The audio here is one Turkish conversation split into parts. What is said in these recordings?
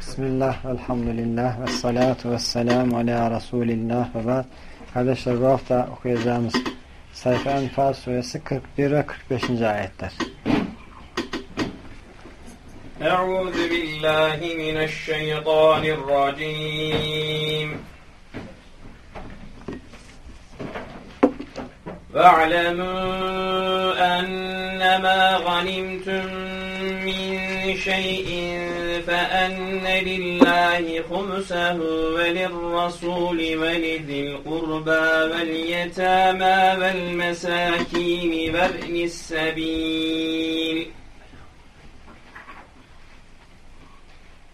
Bismillah, elhamdülillah ve salatu ve selamu ala Resulillah ve ba'd. Kardeşler bu hafta okuyacağımız sayfa Enfal suresi 41 ve 45. ayetler. Euzu billahi mineşşeytanirracim. Ve'lemû ennemâ ganimtüm شيء فأن لله خمسه وللرسول ولذي القربى واليتامى والمساكين وابن السبيل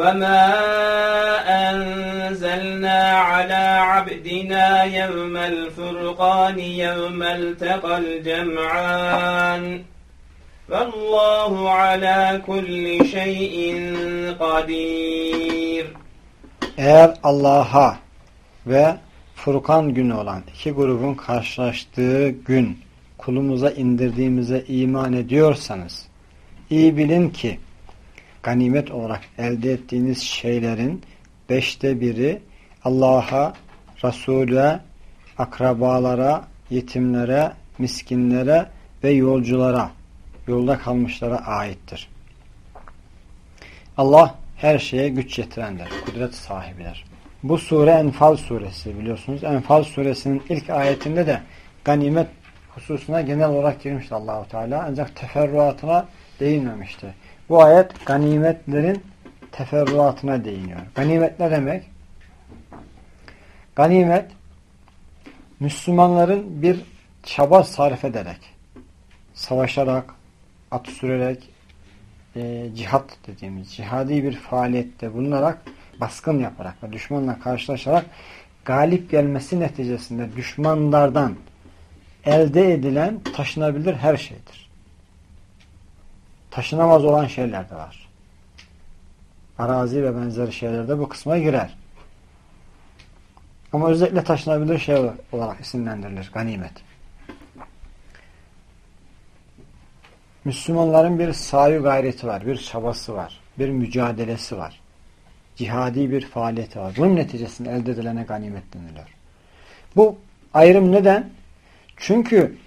وما أنزلنا على عبدنا يوم الفرقان يوم التقى الجمعان والله على كل şeyin kadir. Eğer Allah'a ve Furkan günü olan iki grubun karşılaştığı gün kulumuza indirdiğimize iman ediyorsanız iyi bilin ki ganimet olarak elde ettiğiniz şeylerin beşte biri Allah'a, Resul'e, akrabalara, yetimlere, miskinlere ve yolculara, yolda kalmışlara aittir. Allah her şeye güç yetirendir, kudret sahibidir. Bu sure Enfal suresi biliyorsunuz. Enfal suresinin ilk ayetinde de ganimet hususuna genel olarak girmişti Allahu Teala ancak teferruatına değinmemişti. Bu ayet ganimetlerin teferruatına değiniyor. Ganimet ne demek? Ganimet Müslümanların bir çaba sarf ederek savaşarak, at sürerek e, cihat dediğimiz cihadi bir faaliyette bulunarak baskın yaparak ve düşmanla karşılaşarak galip gelmesi neticesinde düşmanlardan elde edilen taşınabilir her şeydir. Taşınamaz olan şeyler de var. Arazi ve benzeri şeyler de bu kısma girer. Ama özellikle taşınabilir şey olarak isimlendirilir. Ganimet. Müslümanların bir sayu gayreti var. Bir çabası var. Bir mücadelesi var. Cihadi bir faaliyeti var. Bunun neticesinde elde edilene ganimet deniliyor. Bu ayrım neden? Çünkü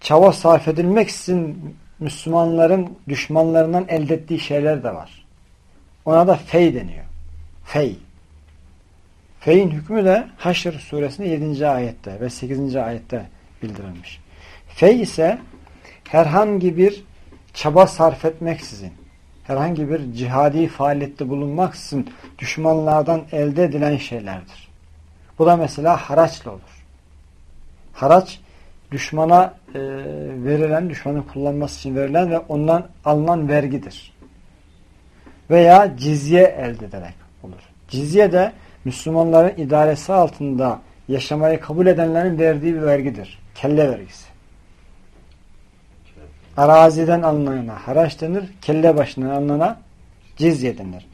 çaba sarf edilmek için Müslümanların düşmanlarından elde ettiği şeyler de var. Ona da fey deniyor. Fey. Fey'in hükmü de Haşr suresinde 7. ayette ve 8. ayette bildirilmiş. Fey ise herhangi bir çaba sarf etmeksizin, herhangi bir cihadi faaliyette bulunmaksızın düşmanlardan elde edilen şeylerdir. Bu da mesela haraçla olur. Haraç düşmana e, verilen, düşmanın kullanması için verilen ve ondan alınan vergidir. Veya cizye elde ederek olur. Cizye de Müslümanların idaresi altında yaşamayı kabul edenlerin verdiği bir vergidir. Kelle vergisi. Araziden alınana haraç denir. Kelle başından alınana cizye denir.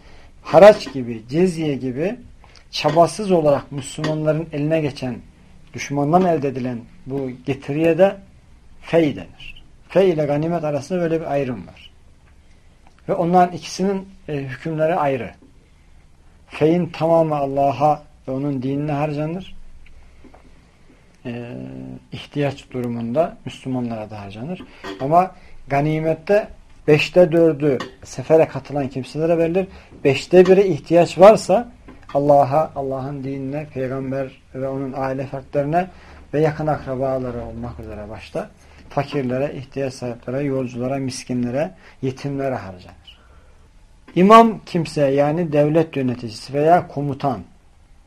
Haraç gibi, cizye gibi çabasız olarak Müslümanların eline geçen, düşmandan elde edilen bu getiriye de fey denir. Fey ile ganimet arasında böyle bir ayrım var. Ve onların ikisinin e, hükümleri ayrı. Feyin tamamı Allah'a ve onun dinine harcanır. E, ihtiyaç durumunda Müslümanlara da harcanır. Ama ganimette beşte dördü sefere katılan kimselere verilir. Beşte biri ihtiyaç varsa Allah'a, Allah'ın dinine, peygamber ve onun aile fertlerine ve yakın akrabaları olmak üzere başta fakirlere, ihtiyaç sahiplere, yolculara, miskinlere, yetimlere harcanır. İmam kimse yani devlet yöneticisi veya komutan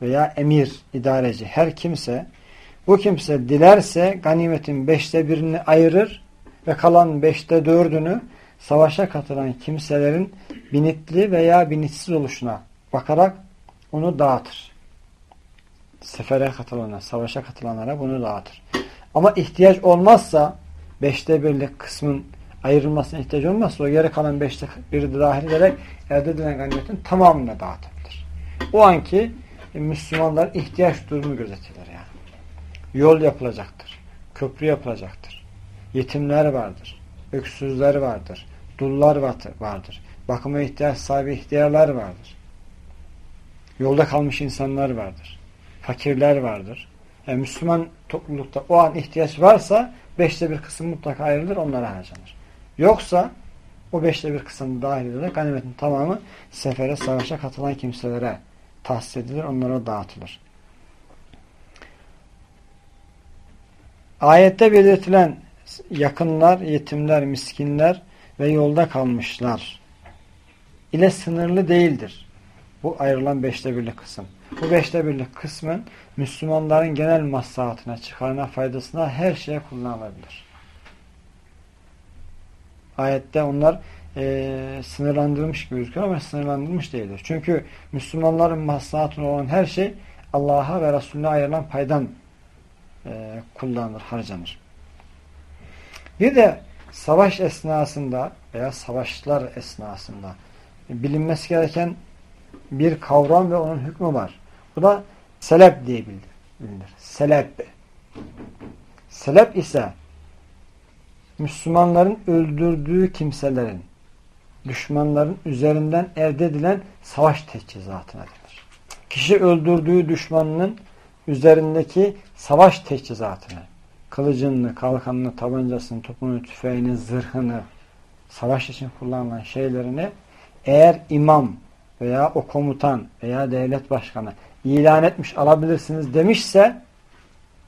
veya emir, idareci her kimse bu kimse dilerse ganimetin beşte birini ayırır ve kalan beşte dördünü savaşa katılan kimselerin binitli veya binitsiz oluşuna bakarak onu dağıtır. Sefere katılana, savaşa katılanlara bunu dağıtır. Ama ihtiyaç olmazsa beşte birlik kısmın ayrılmasına ihtiyaç olmazsa o geri kalan beşte biri de dahil ederek elde edilen ganimetin tamamını dağıtabilir. O anki e, Müslümanlar ihtiyaç durumu gözetilir yani. Yol yapılacaktır. Köprü yapılacaktır. Yetimler vardır. Öksüzler vardır. Dullar vardır. Bakıma ihtiyaç sahibi ihtiyarlar vardır. Yolda kalmış insanlar vardır. Fakirler vardır. Yani Müslüman toplulukta o an ihtiyaç varsa beşte bir kısım mutlaka ayrılır onlara harcanır. Yoksa o beşte bir kısım dahil edilerek ganimetin tamamı sefere, savaşa katılan kimselere tahsis edilir, onlara dağıtılır. Ayette belirtilen yakınlar, yetimler, miskinler ve yolda kalmışlar ile sınırlı değildir. Bu ayrılan beşte birlik kısım. Bu beşte birlik kısmın Müslümanların genel maslahatına, çıkarına, faydasına her şeye kullanılabilir. Ayette onlar e, sınırlandırılmış gibi gözüküyor ama sınırlandırılmış değildir. Çünkü Müslümanların maslahatına olan her şey Allah'a ve Resulüne ayrılan paydan e, kullanılır, harcanır. Bir de savaş esnasında veya savaşlar esnasında bilinmesi gereken bir kavram ve onun hükmü var. Bu da selep diye bilinir. Selep. Selep ise Müslümanların öldürdüğü kimselerin düşmanların üzerinden elde edilen savaş teçhizatına denir. Kişi öldürdüğü düşmanının üzerindeki savaş teçhizatını, kılıcını, kalkanını, tabancasını, topunu, tüfeğini, zırhını, savaş için kullanılan şeylerini eğer imam veya o komutan veya devlet başkanı ilan etmiş alabilirsiniz demişse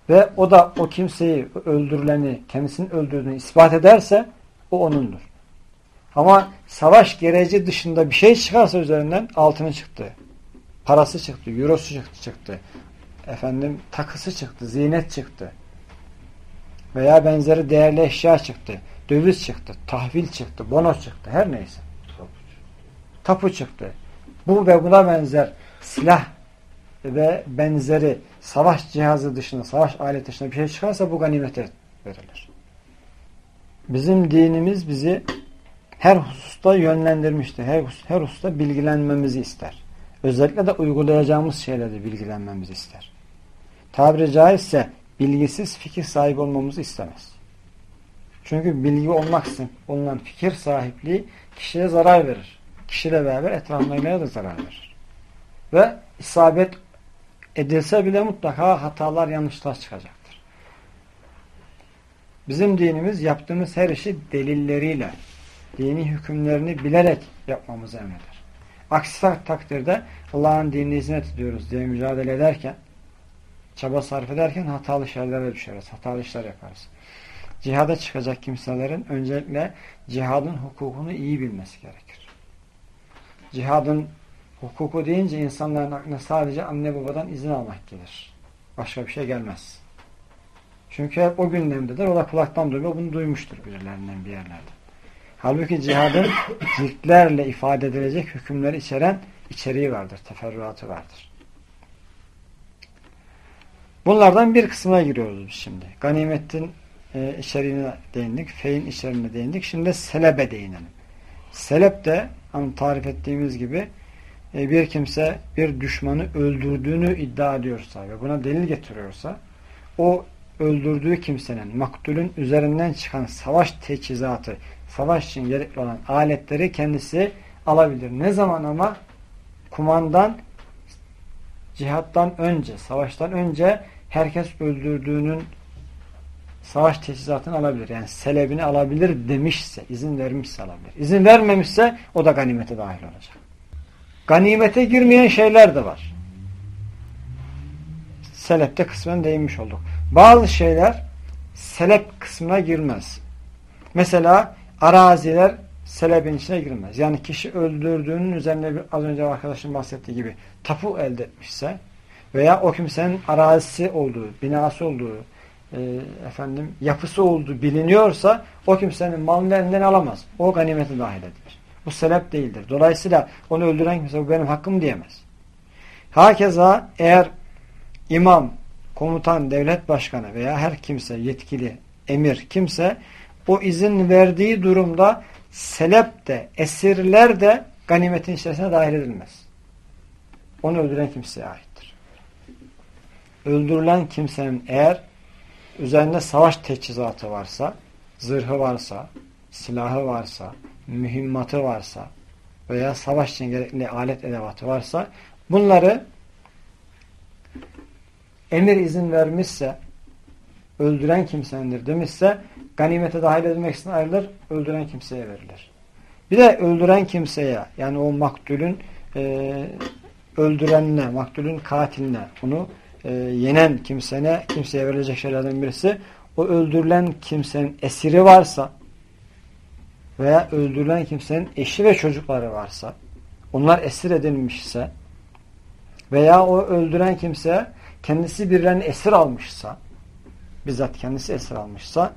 ve o da o kimseyi öldürüleni, kendisinin öldürdüğünü ispat ederse o onundur. Ama savaş gereci dışında bir şey çıkarsa üzerinden altını çıktı. Parası çıktı, eurosu çıktı, çıktı. Efendim takısı çıktı, zinet çıktı. Veya benzeri değerli eşya çıktı. Döviz çıktı, tahvil çıktı, bono çıktı, her neyse. Tapu çıktı. Bu ve buna benzer silah ve benzeri savaş cihazı dışında, savaş aleti dışında bir şey çıkarsa bu ganimete verilir. Bizim dinimiz bizi her hususta yönlendirmiştir. Her, her hususta bilgilenmemizi ister. Özellikle de uygulayacağımız şeylerde bilgilenmemizi ister. Tabiri caizse bilgisiz fikir sahibi olmamızı istemez. Çünkü bilgi olmaksızın olunan fikir sahipliği kişiye zarar verir. Kişiyle beraber etrafındakilere de zarar verir. Ve isabet edilse bile mutlaka hatalar, yanlışlar çıkacaktır. Bizim dinimiz yaptığımız her işi delilleriyle, dini hükümlerini bilerek yapmamızı emreder. Aksi takdirde Allah'ın dinine hizmet ediyoruz diye mücadele ederken, çaba sarf ederken hatalı şeylere düşeriz, hatalı işler yaparız. Cihada çıkacak kimselerin öncelikle cihadın hukukunu iyi bilmesi gerekir. Cihadın hukuku deyince insanların aklına sadece anne babadan izin almak gelir. Başka bir şey gelmez. Çünkü hep o gündemdedir. O da kulaktan duyuyor. Bunu duymuştur birilerinden bir yerlerde. Halbuki cihadın ciltlerle ifade edilecek hükümleri içeren içeriği vardır, teferruatı vardır. Bunlardan bir kısmına giriyoruz biz şimdi. Ganimetin e, içeriğine değindik, feyin içeriğine değindik. Şimdi selebe değinelim. Selep de hani tarif ettiğimiz gibi e, bir kimse bir düşmanı öldürdüğünü iddia ediyorsa ve buna delil getiriyorsa o öldürdüğü kimsenin maktulün üzerinden çıkan savaş teçhizatı savaş için gerekli olan aletleri kendisi alabilir. Ne zaman ama? Kumandan cihattan önce, savaştan önce herkes öldürdüğünün savaş teçhizatını alabilir. Yani selebini alabilir demişse, izin vermişse alabilir. İzin vermemişse o da ganimete dahil olacak. Ganimete girmeyen şeyler de var. Selepte kısmen değinmiş olduk. Bazı şeyler selep kısmına girmez. Mesela araziler selebin içine girmez. Yani kişi öldürdüğünün üzerine bir, az önce arkadaşım bahsettiği gibi tapu elde etmişse veya o kimsenin arazisi olduğu, binası olduğu, e, efendim yapısı olduğu biliniyorsa o kimsenin malını elinden alamaz. O ganimete dahil edilir. Bu selep değildir. Dolayısıyla onu öldüren kimse bu benim hakkım diyemez. Hakeza eğer imam, komutan, devlet başkanı veya her kimse yetkili, emir kimse o izin verdiği durumda selep de, esirler de ganimetin içerisine dahil edilmez. Onu öldüren kimseye aittir. Öldürülen kimsenin eğer üzerinde savaş teçhizatı varsa, zırhı varsa, silahı varsa, mühimmatı varsa veya savaş için gerekli alet edevatı varsa bunları emir izin vermişse öldüren kimsendir demişse ganimete dahil edilmek için ayrılır, öldüren kimseye verilir. Bir de öldüren kimseye yani o maktulün e, öldürenine, maktulün katiline, onu e, yenen kimsene, kimseye verilecek şeylerden birisi o öldürülen kimsenin esiri varsa veya öldürülen kimsenin eşi ve çocukları varsa onlar esir edilmişse veya o öldüren kimse kendisi birilerini esir almışsa bizzat kendisi esir almışsa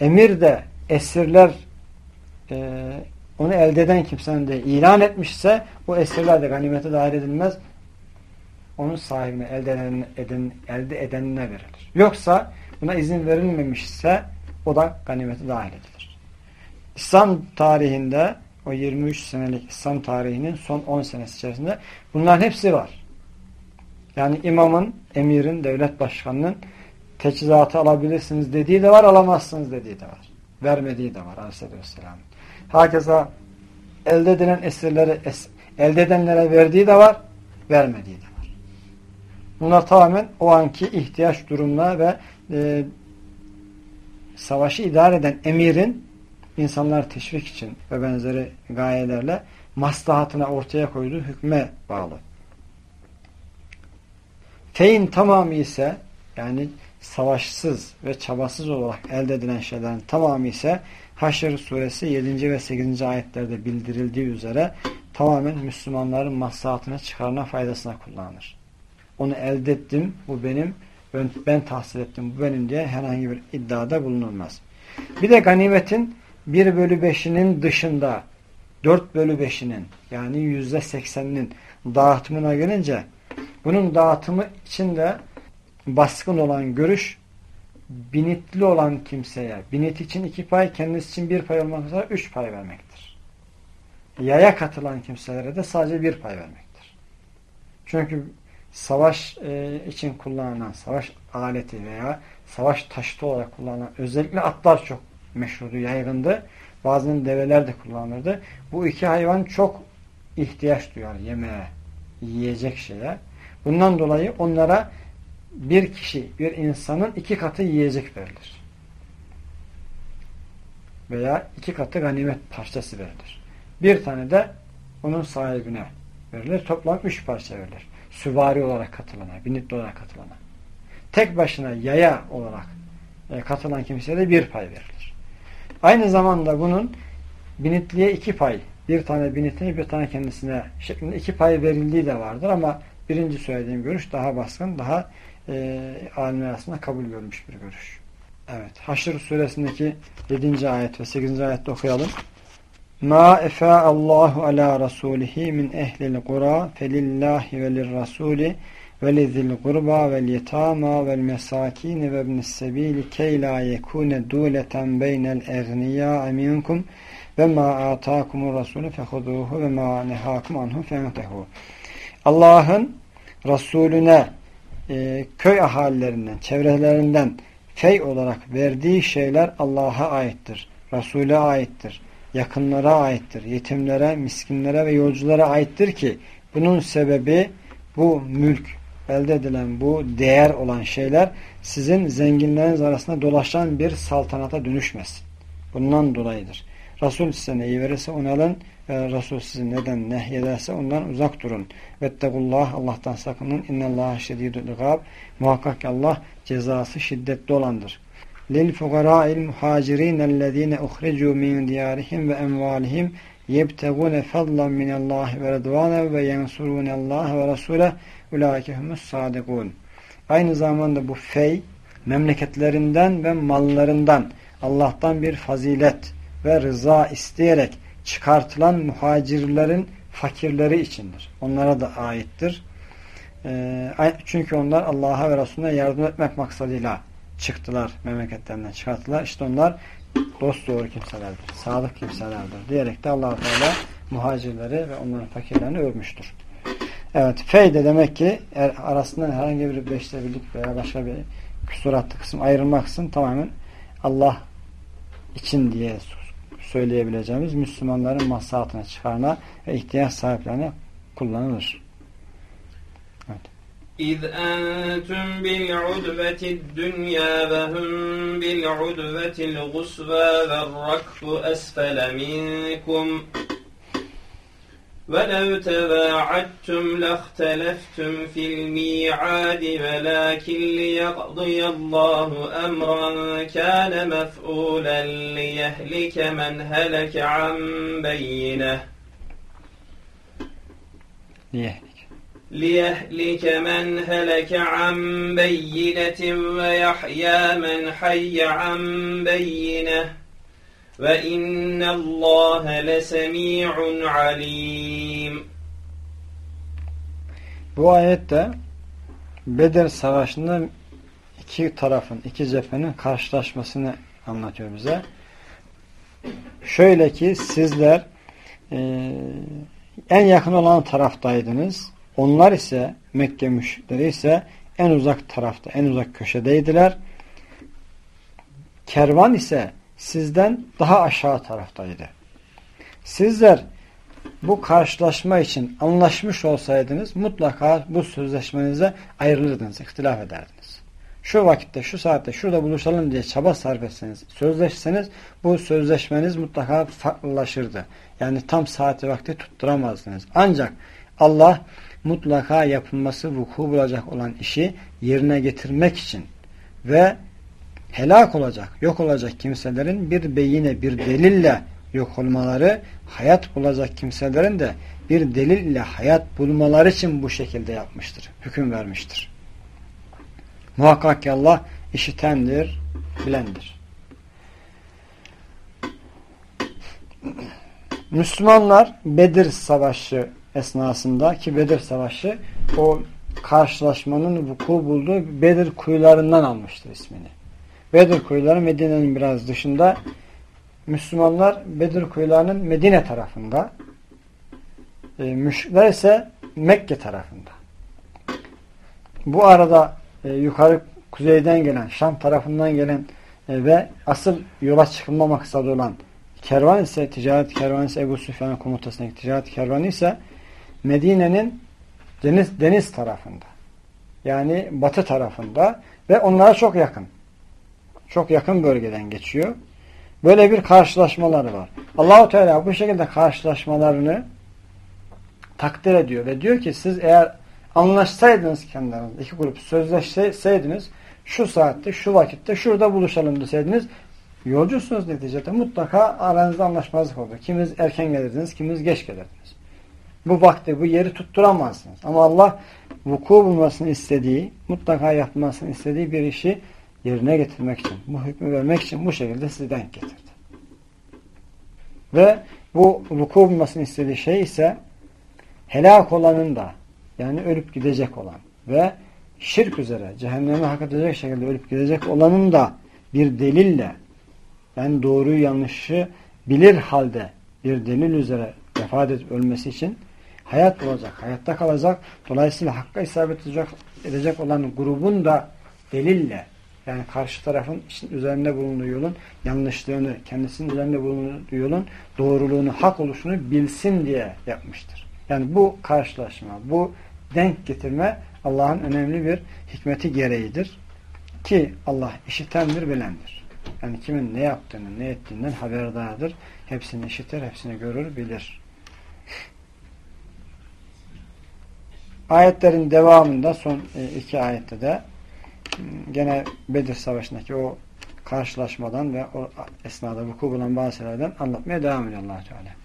emir de esirler e, onu elde eden kimsenin de ilan etmişse o esirler de ganimete dahil edilmez. Onun sahibine elde, eden, eden, elde edenine verilir. Yoksa buna izin verilmemişse o da ganimete dahil edilir. İslam tarihinde o 23 senelik İslam tarihinin son 10 senesi içerisinde bunların hepsi var. Yani imamın, emirin, devlet başkanının teçhizatı alabilirsiniz dediği de var, alamazsınız dediği de var. Vermediği de var aleyhisselam. Hakeza elde edilen esirleri es, elde edenlere verdiği de var, vermediği de Bunlar tamamen o anki ihtiyaç durumuna ve e, savaşı idare eden emirin insanlar teşvik için ve benzeri gayelerle maslahatına ortaya koyduğu hükme bağlı. Feyin tamamı ise yani savaşsız ve çabasız olarak elde edilen şeylerin tamamı ise Haşr suresi 7. ve 8. ayetlerde bildirildiği üzere tamamen Müslümanların maslahatına, çıkarına, faydasına kullanılır. Onu elde ettim, bu benim, ben, ben tahsil ettim, bu benim diye herhangi bir iddiada bulunulmaz. Bir de ganimetin 1 bölü 5'inin dışında 4 bölü 5'inin yani %80'inin dağıtımına gelince bunun dağıtımı için de baskın olan görüş binitli olan kimseye binit için iki pay kendisi için bir pay olmak üzere üç pay vermektir. Yaya katılan kimselere de sadece bir pay vermektir. Çünkü savaş e, için kullanılan savaş aleti veya savaş taşıtı olarak kullanılan özellikle atlar çok meşhurdu, yaygındı. Bazen develer de kullanılırdı. Bu iki hayvan çok ihtiyaç duyar yemeğe, yiyecek şeye. Bundan dolayı onlara bir kişi, bir insanın iki katı yiyecek verilir. Veya iki katı ganimet parçası verilir. Bir tane de onun sahibine verilir. Toplam üç parça verilir. Süvari olarak katılana, binitli olarak katılana. Tek başına yaya olarak e, katılan kimseye de bir pay verilir. Aynı zamanda bunun binitliye iki pay, bir tane binitine bir tane kendisine şeklinde iki pay verildiği de vardır ama birinci söylediğim görüş daha baskın, daha e, alimler arasında kabul görmüş bir görüş. Evet. Haşr suresindeki 7. ayet ve 8. ayette okuyalım. Ma efa Allahu ala rasulihi min ehlil qura felillahi ve lirrasuli ve lizil qurba vel yetama vel mesakin ve ibnis sebili key la yekune duleten beynel eğniya minkum ve ma atakumur rasulü fehuduhu ve ma nehakum anhu fentehu. Allah'ın Resulüne e, köy ahallerinden, çevrelerinden fey olarak verdiği şeyler Allah'a aittir. Resul'e aittir. Yakınlara aittir. Yetimlere, miskinlere ve yolculara aittir ki bunun sebebi bu mülk, elde edilen bu değer olan şeyler sizin zenginleriniz arasında dolaşan bir saltanata dönüşmesin. Bundan dolayıdır. Resul size neyi verirse onu alın. Ve Resul sizi neden nehyederse ondan uzak durun. Vettegullah Allah'tan sakının. İnnallâhe şedîdül gâb. Muhakkak Allah cezası şiddetli olandır. Muhacirînellezîne uhricû min diyârihim ve emvâlihim yebtegûne fadlan minallâhi ve redvâne ve yensurûnellâhe ve rasûle ulâike humus sâdikûn. Aynı zamanda bu fey memleketlerinden ve mallarından Allah'tan bir fazilet ve rıza isteyerek çıkartılan muhacirlerin fakirleri içindir. Onlara da aittir. E, çünkü onlar Allah'a ve Resulüne yardım etmek maksadıyla çıktılar, memleketlerinden çıkarttılar. İşte onlar dost doğru kimselerdir, sadık kimselerdir diyerek de allah Teala muhacirleri ve onların fakirlerini övmüştür. Evet, feyde demek ki er, arasında herhangi bir beşte birlik veya başka bir küsuratlı kısım ayrılmaksın tamamen Allah için diye söyleyebileceğimiz Müslümanların maslahatına çıkarına ve ihtiyaç sahiplerine kullanılır. إذ أنتم بالعدبة الدنيا وهم بالعدبة الغصبى والركب أسفل منكم. ولو تباعدتم لاختلفتم في الميعاد ولكن ليقضي الله أمرا كان مفعولا ليهلك من هلك عن بينة. ليهلك. ليهلك من هلك عن بينة ويحيى من حي عن بينه ve innallâhe lesemi'un alim. Bu ayette Bedir Savaşı'nda iki tarafın, iki cephenin karşılaşmasını anlatıyor bize. Şöyle ki sizler e, en yakın olan taraftaydınız. onlar ise Mekke müşrikleri ise en uzak tarafta, en uzak köşedeydiler. Kervan ise sizden daha aşağı taraftaydı. Sizler bu karşılaşma için anlaşmış olsaydınız mutlaka bu sözleşmenize ayrılırdınız, ihtilaf ederdiniz. Şu vakitte, şu saatte, şurada buluşalım diye çaba sarf etseniz, sözleşseniz bu sözleşmeniz mutlaka farklılaşırdı. Yani tam saati vakti tutturamazdınız. Ancak Allah mutlaka yapılması vuku bulacak olan işi yerine getirmek için ve helak olacak, yok olacak kimselerin bir beyine, bir delille yok olmaları, hayat bulacak kimselerin de bir delil ile hayat bulmaları için bu şekilde yapmıştır, hüküm vermiştir. Muhakkak ki Allah işitendir, bilendir. Müslümanlar Bedir Savaşı esnasında ki Bedir Savaşı o karşılaşmanın vuku bulduğu Bedir kuyularından almıştır ismini. Bedir kuyuları Medine'nin biraz dışında. Müslümanlar Bedir kuyularının Medine tarafında. E, müşrikler ise Mekke tarafında. Bu arada e, yukarı kuzeyden gelen, Şam tarafından gelen e, ve asıl yola çıkılma maksadı olan kervan ise, ticaret kervanı ise Ebu Süfyan'ın komutasındaki ticaret kervanı ise Medine'nin deniz, deniz tarafında. Yani batı tarafında ve onlara çok yakın. Çok yakın bölgeden geçiyor. Böyle bir karşılaşmaları var. Allahu Teala bu şekilde karşılaşmalarını takdir ediyor ve diyor ki siz eğer anlaşsaydınız kendiniz iki grup sözleşseydiniz şu saatte şu vakitte şurada buluşalım deseydiniz yolcusunuz neticede mutlaka aranızda anlaşmazlık olur. Kimiz erken gelirdiniz, kimiz geç gelirdiniz. Bu vakti, bu yeri tutturamazsınız. Ama Allah vuku bulmasını istediği, mutlaka yapmasını istediği bir işi yerine getirmek için, bu hükmü vermek için bu şekilde sizi denk getirdi. Ve bu vuku bulmasını istediği şey ise helak olanın da yani ölüp gidecek olan ve şirk üzere cehenneme hak edecek şekilde ölüp gidecek olanın da bir delille yani doğruyu yanlışı bilir halde bir delil üzere vefat edip ölmesi için hayat olacak, hayatta kalacak. Dolayısıyla hakka isabet edecek, edecek olan grubun da delille yani karşı tarafın üzerinde bulunduğu yolun yanlışlığını, kendisinin üzerinde bulunduğu yolun doğruluğunu, hak oluşunu bilsin diye yapmıştır. Yani bu karşılaşma, bu denk getirme Allah'ın önemli bir hikmeti gereğidir. Ki Allah işitendir, bilendir. Yani kimin ne yaptığını, ne ettiğinden haberdardır. Hepsini işitir, hepsini görür, bilir. Ayetlerin devamında son e, iki ayette de gene Bedir Savaşı'ndaki o karşılaşmadan ve o esnada vuku bulan bazı şeylerden anlatmaya devam ediyor allah Teala.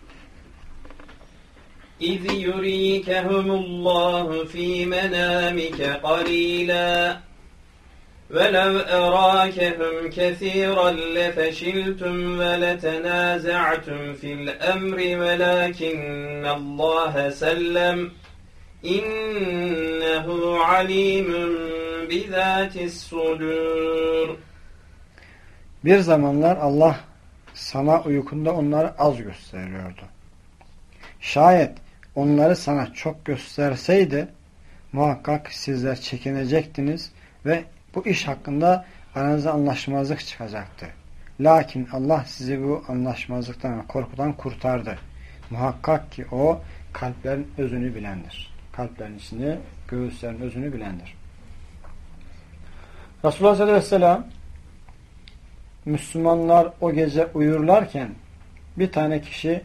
إذ يريكهم الله في منامك قليلا ولو أراكهم كثيرا لفشلتم ولتنازعتم في الأمر ولكن الله سلم İnnehu alimun bizatis sudur. Bir zamanlar Allah sana uykunda onları az gösteriyordu. Şayet onları sana çok gösterseydi muhakkak sizler çekinecektiniz ve bu iş hakkında aranızda anlaşmazlık çıkacaktı. Lakin Allah sizi bu anlaşmazlıktan korkudan kurtardı. Muhakkak ki o kalplerin özünü bilendir. Kalplerin içini, göğüslerin özünü bilendir. Resulullah sallallahu aleyhi ve sellem Müslümanlar o gece uyurlarken bir tane kişi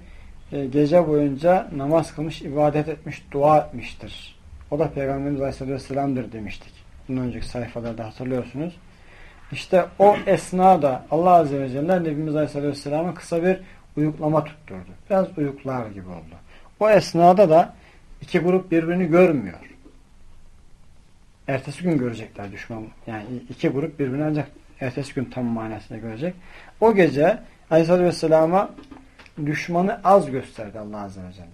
e, gece boyunca namaz kılmış, ibadet etmiş, dua etmiştir. O da Peygamberimiz Aleyhisselatü Vesselam'dır demiştik. Bundan önceki sayfalarda hatırlıyorsunuz. İşte o esnada Allah Azze ve Celle Nebimiz Aleyhisselatü Vesselam'a kısa bir uyuklama tutturdu. Biraz uyuklar gibi oldu. O esnada da iki grup birbirini görmüyor. Ertesi gün görecekler düşman. Yani iki grup birbirini ancak ertesi gün tam manasında görecek. O gece Aleyhisselatü Vesselam'a düşmanı az gösterdi Allah Azze ve Celle.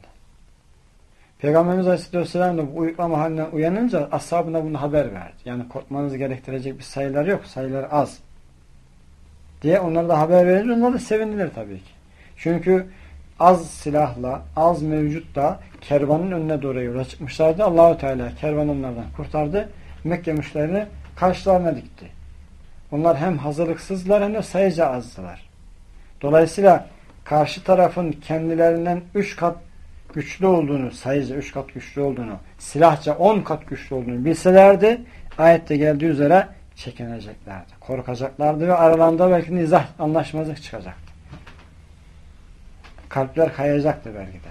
Peygamberimiz Aleyhisselatü Vesselam da bu uyuklama halinden uyanınca ashabına bunu haber verdi. Yani korkmanızı gerektirecek bir sayılar yok. Sayılar az. Diye onlara da haber verince onlar da sevindiler tabii ki. Çünkü az silahla, az mevcut da kervanın önüne doğru yola çıkmışlardı. Allahu Teala kervan onlardan kurtardı. Mekke müşlerini karşılarına dikti. Onlar hem hazırlıksızlar hem de sayıca azdılar. Dolayısıyla karşı tarafın kendilerinden üç kat güçlü olduğunu, sayıca üç kat güçlü olduğunu, silahça on kat güçlü olduğunu bilselerdi, ayette geldiği üzere çekineceklerdi. Korkacaklardı ve aralarında belki nizah, anlaşmazlık çıkacaktı. Kalpler kayacaktı belki de.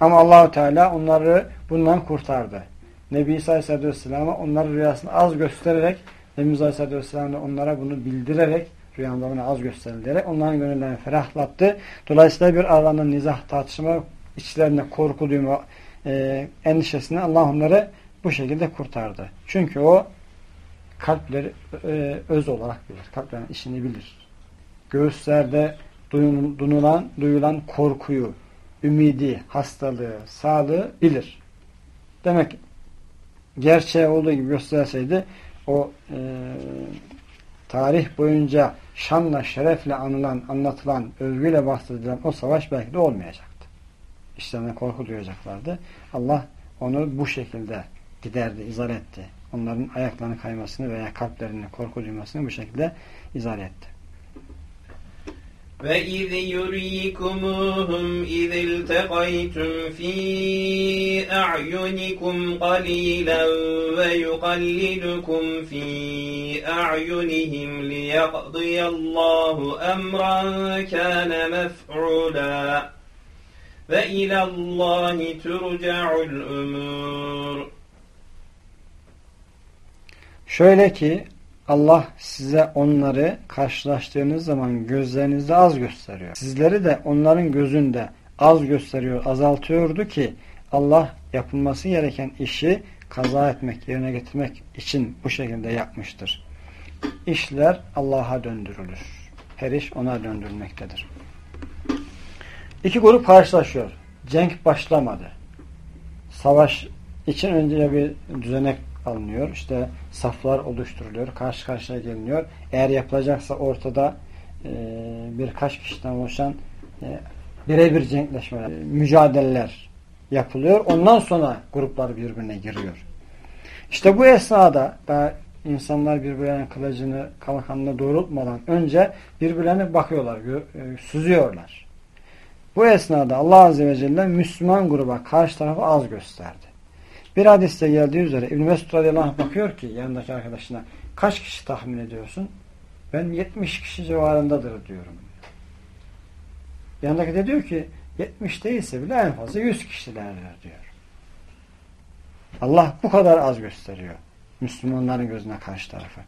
Ama Allahu Teala onları bundan kurtardı. Nebi İsa Aleyhisselatü Vesselam'a onları rüyasını az göstererek Nebimiz Aleyhisselatü Vesselam onlara bunu bildirerek rüyanda bunu az gösterilerek onların gönüllerini ferahlattı. Dolayısıyla bir aralarında nizah tartışma içlerinde korku duyma e, endişesini Allah onları bu şekilde kurtardı. Çünkü o kalpleri e, öz olarak bilir. Kalplerin işini bilir. Göğüslerde duyulan, duyulan korkuyu, ümidi, hastalığı, sağlığı bilir. Demek gerçeği olduğu gibi gösterseydi o e, tarih boyunca şanla, şerefle anılan, anlatılan, övgüyle bahsedilen o savaş belki de olmayacaktı. İşlerine korku duyacaklardı. Allah onu bu şekilde giderdi, izah etti. Onların ayaklarının kaymasını veya kalplerinin korku duymasını bu şekilde izah etti. وَإِذْ يُرِيكُمُوهُمْ إِذِ الْتَقَيْتُمْ فِي أَعْيُنِكُمْ قَلِيلًا وَيُقَلِّلُكُمْ فِي أَعْيُنِهِمْ لِيَقْضِيَ اللَّهُ أَمْرًا كَانَ مَفْعُولًا وَإِلَى اللَّهِ تُرْجَعُ الْأُمُورُ Şöyle ki Allah size onları karşılaştığınız zaman gözlerinizde az gösteriyor. Sizleri de onların gözünde az gösteriyor, azaltıyordu ki Allah yapılması gereken işi kaza etmek, yerine getirmek için bu şekilde yapmıştır. İşler Allah'a döndürülür. Her iş ona döndürülmektedir. İki grup karşılaşıyor. Cenk başlamadı. Savaş için önce bir düzenek alınıyor. İşte saflar oluşturuluyor. Karşı karşıya geliniyor. Eğer yapılacaksa ortada e, birkaç kişiden oluşan e, birebir cenkleşmeler, e, mücadeleler yapılıyor. Ondan sonra gruplar birbirine giriyor. İşte bu esnada daha insanlar birbirlerinin kılıcını kalkanına doğrultmadan önce birbirlerine bakıyorlar, e, süzüyorlar. Bu esnada Allah Azze ve Celle Müslüman gruba karşı tarafı az gösterdi. Bir hadiste geldiği üzere İbn-i Mesud bakıyor ki yanındaki arkadaşına kaç kişi tahmin ediyorsun? Ben 70 kişi civarındadır diyorum. Yanındaki de diyor ki 70 değilse bile en fazla 100 kişilerdir diyor. Allah bu kadar az gösteriyor. Müslümanların gözüne karşı tarafı.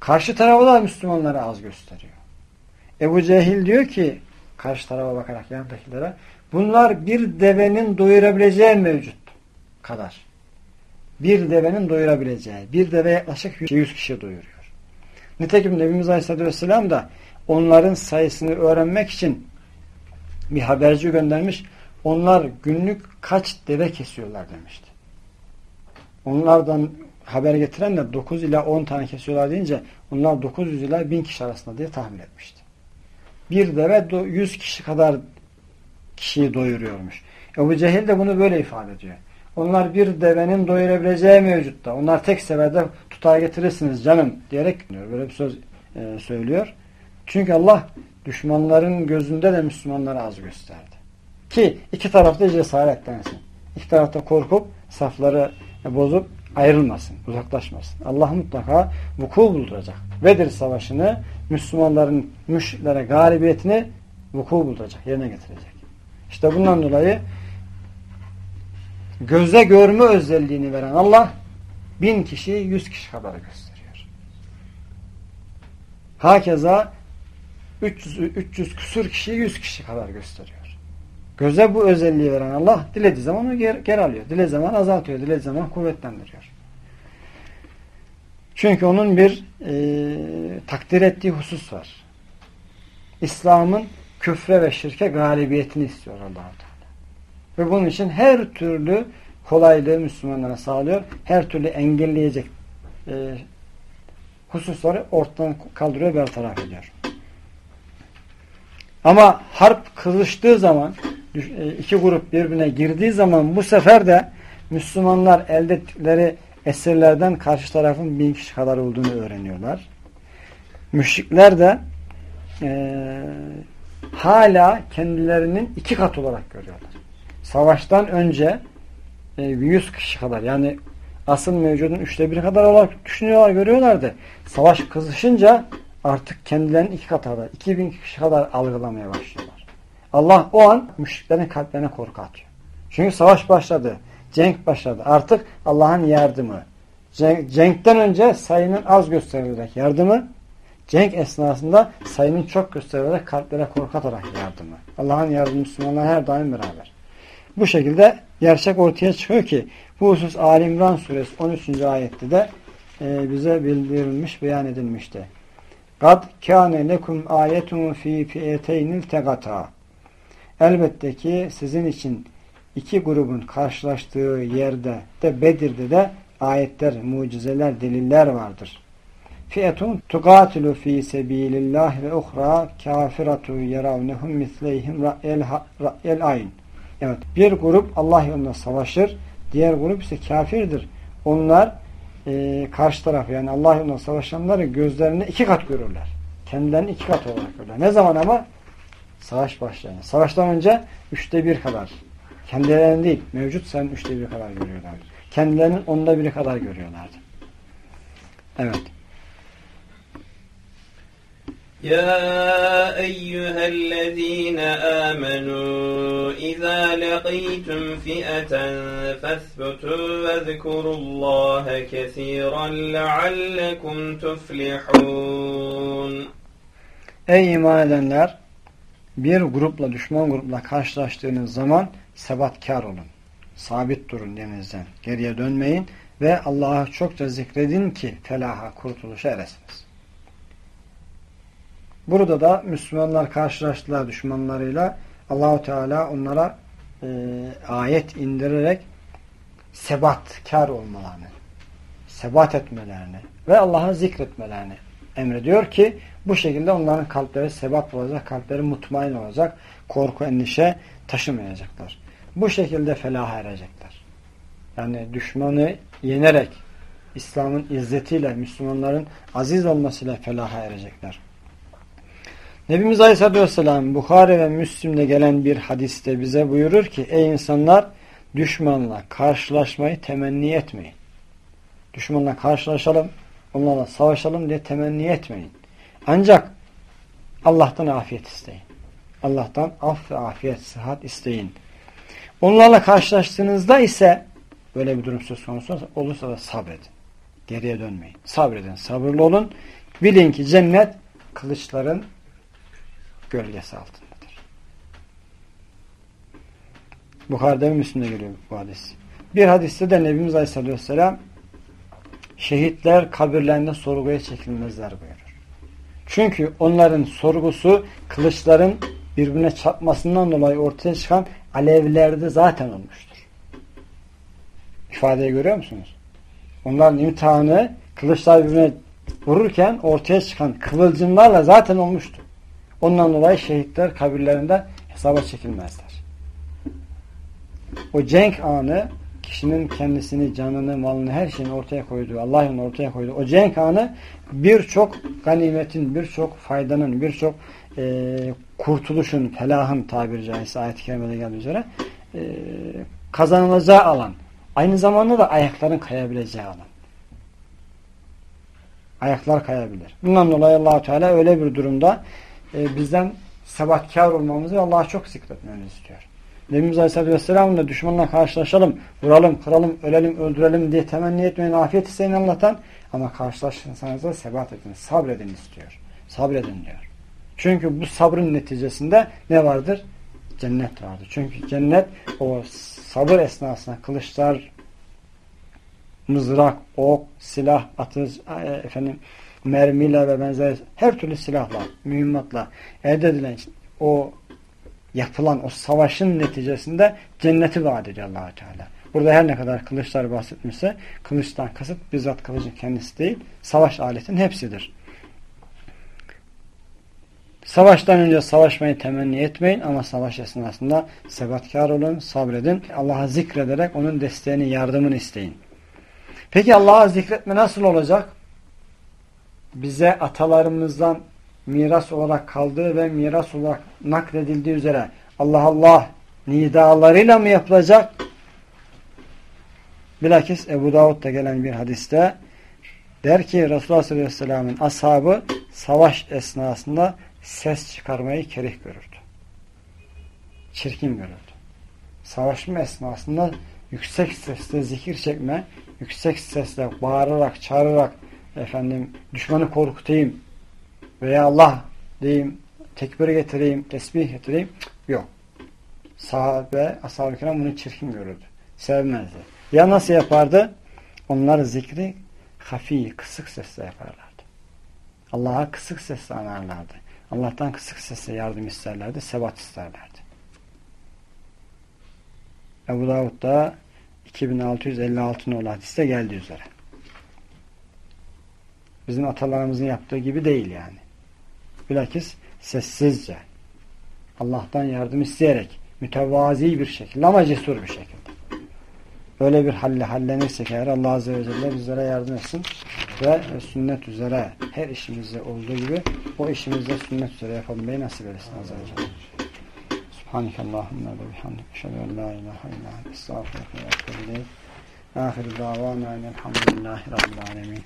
Karşı tarafı da Müslümanları az gösteriyor. Ebu Cehil diyor ki karşı tarafa bakarak yanındakilere bunlar bir devenin doyurabileceği mevcut kadar. Bir devenin doyurabileceği. Bir deve yaklaşık 100 kişi doyuruyor. Nitekim Nebimiz Aleyhisselatü Vesselam da onların sayısını öğrenmek için bir haberci göndermiş. Onlar günlük kaç deve kesiyorlar demişti. onlardan haber getiren de 9 ila 10 tane kesiyorlar deyince onlar 900 ila 1000 kişi arasında diye tahmin etmişti. Bir deve 100 kişi kadar kişiyi doyuruyormuş. Ebu Cehil de bunu böyle ifade ediyor. Onlar bir devenin doyurabileceği mevcutta. Onlar tek seferde tutar getirirsiniz canım diyerek böyle bir söz e, söylüyor. Çünkü Allah düşmanların gözünde de Müslümanları az gösterdi. Ki iki tarafta cesaretlensin. İki tarafta korkup safları bozup ayrılmasın, uzaklaşmasın. Allah mutlaka vuku bulduracak. Bedir Savaşı'nı Müslümanların müşriklere galibiyetini vuku bulduracak, yerine getirecek. İşte bundan dolayı göze görme özelliğini veren Allah bin kişi yüz kişi kadar gösteriyor. Hakeza 300, 300 küsur kişi 100 kişi kadar gösteriyor. Göze bu özelliği veren Allah dilediği zaman onu geri, geri alıyor. Dilediği zaman azaltıyor. Dilediği zaman kuvvetlendiriyor. Çünkü onun bir e, takdir ettiği husus var. İslam'ın küfre ve şirke galibiyetini istiyor allah. Ve bunun için her türlü kolaylığı Müslümanlara sağlıyor. Her türlü engelleyecek e, hususları ortadan kaldırıyor, bertaraf ediyor. Ama harp kızıştığı zaman e, iki grup birbirine girdiği zaman bu sefer de Müslümanlar elde ettikleri esirlerden karşı tarafın bin kişi kadar olduğunu öğreniyorlar. Müşrikler de e, hala kendilerinin iki kat olarak görüyorlar. Savaştan önce e, 100 kişi kadar yani asıl mevcudun üçte bir kadar olarak düşünüyorlar, görüyorlardı. Savaş kızışınca artık kendilerinin iki katı kadar, 2000 kişi kadar algılamaya başlıyorlar. Allah o an müşriklerin kalplerine korku atıyor. Çünkü savaş başladı. Cenk başladı. Artık Allah'ın yardımı. Cenkten önce sayının az gösterilerek yardımı, cenk esnasında sayının çok gösterilerek kalplere korku atarak yardımı. Allah'ın yardımı Müslümanlar her daim beraber. Bu şekilde gerçek ortaya çıkıyor ki bu husus Ali İmran suresi 13. ayette de e, bize bildirilmiş, beyan edilmişti. Kad kâne lekum ayetun fî fi'eteynil tegata. Elbette ki sizin için iki grubun karşılaştığı yerde de Bedir'de de ayetler, mucizeler, deliller vardır. Fiyetun tuqatilu fi sebilillah ve uhra kafiratu yaravnehum misleyhim ra'yel ayn. Evet, bir grup Allah yolunda savaşır, diğer grup ise kafirdir. Onlar e, karşı tarafı yani Allah yolunda savaşanları gözlerine iki kat görürler. Kendilerini iki kat olarak görürler. Ne zaman ama? Savaş başlayın. Savaştan önce üçte bir kadar. Kendilerinin değil, mevcut sen üçte bir kadar görüyorlar. Kendilerinin onda biri kadar görüyorlardı. Evet. يا أيها الذين آمنوا إذا لقيتم فئة فاثبتوا واذكروا الله كثيرا لعلكم تفلحون Ey iman edenler! Bir grupla, düşman grupla karşılaştığınız zaman sebatkar olun. Sabit durun denizden. Geriye dönmeyin ve Allah'ı çokça zikredin ki felaha, kurtuluşa eresiniz. Burada da Müslümanlar karşılaştılar düşmanlarıyla. Allahu Teala onlara e, ayet indirerek sebatkar olmalarını, sebat etmelerini ve Allah'ı zikretmelerini emrediyor ki bu şekilde onların kalpleri sebat olacak, kalpleri mutmain olacak, korku, endişe taşımayacaklar. Bu şekilde felaha erecekler. Yani düşmanı yenerek İslam'ın izzetiyle, Müslümanların aziz olmasıyla felaha erecekler. Nebimiz Aleyhisselatü Vesselam Bukhari ve Müslim'de gelen bir hadiste bize buyurur ki ey insanlar düşmanla karşılaşmayı temenni etmeyin. Düşmanla karşılaşalım, onlarla savaşalım diye temenni etmeyin. Ancak Allah'tan afiyet isteyin. Allah'tan af ve afiyet, sıhhat isteyin. Onlarla karşılaştığınızda ise böyle bir durum söz konusu olursa da sabredin. Geriye dönmeyin. Sabredin, sabırlı olun. Bilin ki cennet kılıçların gölgesi altındadır. Bukhari'de ve Müslüm'de geliyor bu hadis. Bir hadiste de Nebimiz Aleyhisselatü Vesselam şehitler kabirlerinde sorguya çekilmezler buyurur. Çünkü onların sorgusu kılıçların birbirine çarpmasından dolayı ortaya çıkan alevlerde zaten olmuştur. İfadeyi görüyor musunuz? Onların imtihanı kılıçlar birbirine vururken ortaya çıkan kıvılcımlarla zaten olmuştu. Ondan dolayı şehitler kabirlerinde hesaba çekilmezler. O cenk anı kişinin kendisini, canını, malını, her şeyini ortaya koyduğu, Allah'ın ortaya koyduğu o cenk anı birçok ganimetin, birçok faydanın, birçok e, kurtuluşun, felahın tabiri caizse ayet-i kerimede geldiği üzere e, kazanılacağı alan. Aynı zamanda da ayakların kayabileceği alan. Ayaklar kayabilir. Bundan dolayı allah Teala öyle bir durumda e, bizden sebatkar olmamızı ve Allah'a çok zikretmemizi istiyor. Nebimiz Aleyhisselatü Vesselam'ın da düşmanla karşılaşalım, vuralım, kıralım, ölelim, öldürelim diye temenni etmeyin, afiyet isteyin Allah'tan. Ama karşılaşırsanız da sebat edin, sabredin istiyor. Sabredin diyor. Çünkü bu sabrın neticesinde ne vardır? Cennet vardır. Çünkü cennet o sabır esnasında kılıçlar, mızrak, ok, silah, atız, e, efendim, mermiyle ve benzer her türlü silahla, mühimmatla elde edilen o yapılan o savaşın neticesinde cenneti vaat ediyor allah Teala. Burada her ne kadar kılıçlar bahsetmişse kılıçtan kasıt bizzat kılıcın kendisi değil, savaş aletin hepsidir. Savaştan önce savaşmayı temenni etmeyin ama savaş esnasında sebatkar olun, sabredin. Allah'a zikrederek onun desteğini, yardımını isteyin. Peki Allah'a zikretme nasıl olacak? Bize atalarımızdan miras olarak kaldığı ve miras olarak nakledildiği üzere Allah Allah nidalarıyla mı yapılacak? Bilakis Ebu Davud'da gelen bir hadiste der ki Resulullah sallallahu aleyhi ve sellem'in ashabı savaş esnasında ses çıkarmayı kerih görürdü. Çirkin görürdü. Savaşma esnasında yüksek sesle zikir çekme, yüksek sesle bağırarak, çağırarak efendim düşmanı korkutayım veya Allah diyeyim, tekbir getireyim, tesbih getireyim. Yok. Sahabe, ashab-ı kiram bunu çirkin görürdü. Sevmezdi. Ya nasıl yapardı? Onlar zikri hafi, kısık sesle yaparlardı. Allah'a kısık sesle anarlardı. Allah'tan kısık sesle yardım isterlerdi, sebat isterlerdi. Ebu Davud'da 2656 nolu hadiste geldiği üzere. Bizim atalarımızın yaptığı gibi değil yani. Bilakis sessizce Allah'tan yardım isteyerek mütevazi bir şekilde ama cesur bir şekilde. Böyle bir halle hallenirsek eğer Allah Azze ve Celle bizlere yardım etsin ve sünnet üzere her işimizde olduğu gibi o işimizde sünnet üzere yapabilmeyi nasip etsin Azze ve Celle. Allahümme ve bihamdik. Eşhedü en la ilahe illa ente estağfurullah ve etûbü ileyk. Ahir davana elhamdülillahi rabbil alemin.